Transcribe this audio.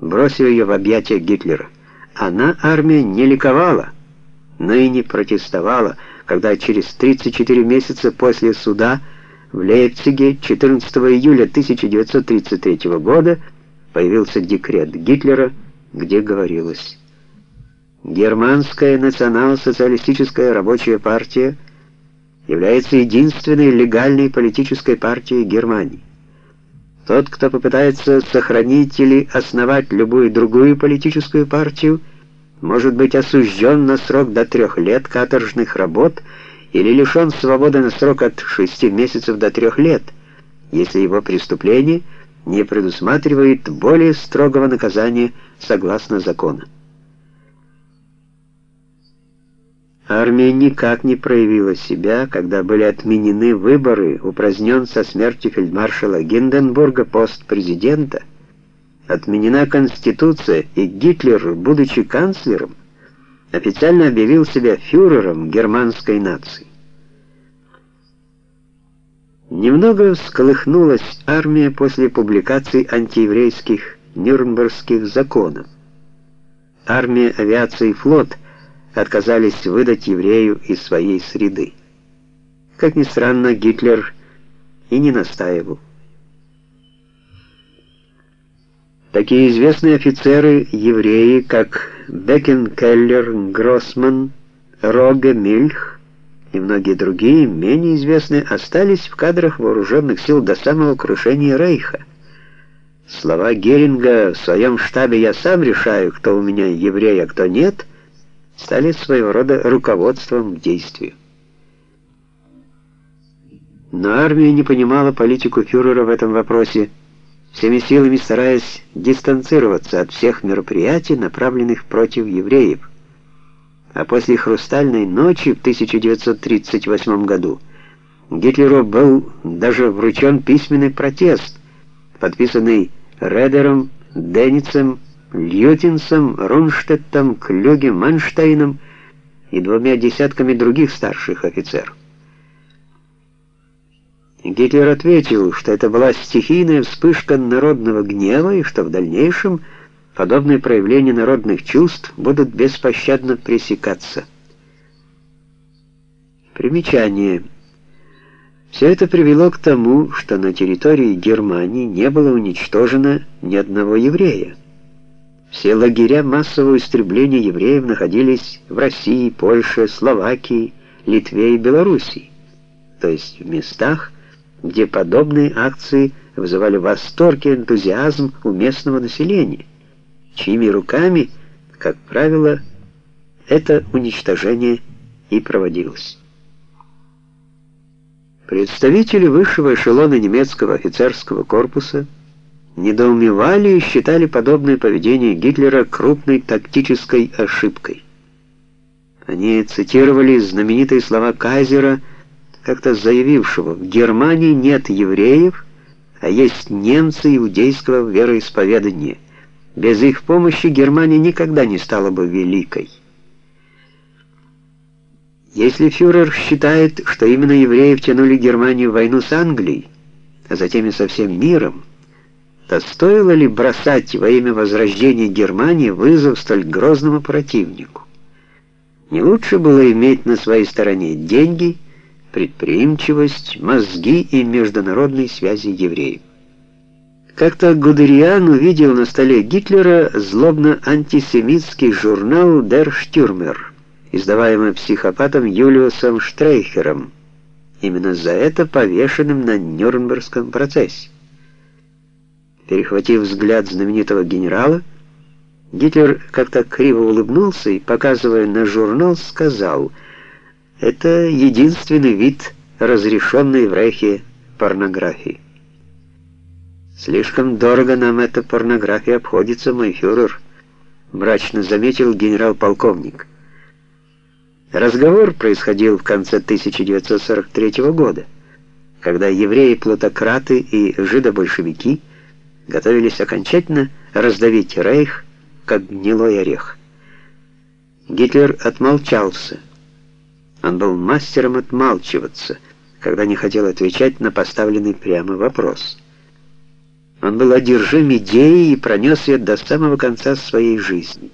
бросил ее в объятия Гитлера. Она, армия, не ликовала, но и не протестовала, когда через 34 месяца после суда в Лейпциге 14 июля 1933 года появился декрет Гитлера, где говорилось «Германская национал-социалистическая рабочая партия является единственной легальной политической партией Германии. Тот, кто попытается сохранить или основать любую другую политическую партию, может быть осужден на срок до трех лет каторжных работ или лишен свободы на срок от шести месяцев до трех лет, если его преступление не предусматривает более строгого наказания согласно закону. Армия никак не проявила себя, когда были отменены выборы, упразднен со смертью фельдмаршала Гинденбурга пост президента, отменена Конституция, и Гитлер, будучи канцлером, официально объявил себя фюрером германской нации. Немного всколыхнулась армия после публикации антиеврейских Нюрнбергских законов. Армия, авиация и флот – отказались выдать еврею из своей среды. Как ни странно, Гитлер и не настаивал. Такие известные офицеры, евреи, как Бекенкеллер, Гроссман, Роге, Мильх и многие другие, менее известные, остались в кадрах вооруженных сил до самого крушения Рейха. Слова Геринга «В своем штабе я сам решаю, кто у меня еврей, а кто нет» стали своего рода руководством к действию. Но армия не понимала политику фюрера в этом вопросе, всеми силами стараясь дистанцироваться от всех мероприятий, направленных против евреев. А после «Хрустальной ночи» в 1938 году Гитлеру был даже вручен письменный протест, подписанный Редером, Деницем Льютинсом, Рунштеттом, Клюге, Манштейном и двумя десятками других старших офицеров. Гитлер ответил, что это была стихийная вспышка народного гнева и что в дальнейшем подобные проявления народных чувств будут беспощадно пресекаться. Примечание. Все это привело к тому, что на территории Германии не было уничтожено ни одного еврея. Все лагеря массового истребления евреев находились в России, Польше, Словакии, Литве и Белоруссии, то есть в местах, где подобные акции вызывали восторг и энтузиазм у местного населения, чьими руками, как правило, это уничтожение и проводилось. Представители высшего эшелона немецкого офицерского корпуса недоумевали и считали подобное поведение Гитлера крупной тактической ошибкой. Они цитировали знаменитые слова Кайзера, как-то заявившего, в Германии нет евреев, а есть немцы иудейского вероисповедания. Без их помощи Германия никогда не стала бы великой. Если фюрер считает, что именно евреи втянули Германию в войну с Англией, а затем и со всем миром, то стоило ли бросать во имя возрождения Германии вызов столь грозному противнику? Не лучше было иметь на своей стороне деньги, предприимчивость, мозги и международные связи евреев. Как-то Гудериан увидел на столе Гитлера злобно-антисемитский журнал «Der Stürmer», издаваемый психопатом Юлиусом Штрейхером, именно за это повешенным на Нюрнбергском процессе. Перехватив взгляд знаменитого генерала, Гитлер как-то криво улыбнулся и, показывая на журнал, сказал, «Это единственный вид разрешенной в Рейхе порнографии». «Слишком дорого нам эта порнография обходится, мой фюрер», мрачно заметил генерал-полковник. Разговор происходил в конце 1943 года, когда евреи-плутократы и жидобольшевики – готовились окончательно раздавить Рейх, как гнилой орех. Гитлер отмолчался. Он был мастером отмалчиваться, когда не хотел отвечать на поставленный прямо вопрос. Он был одержим идеей и пронес ее до самого конца своей жизни.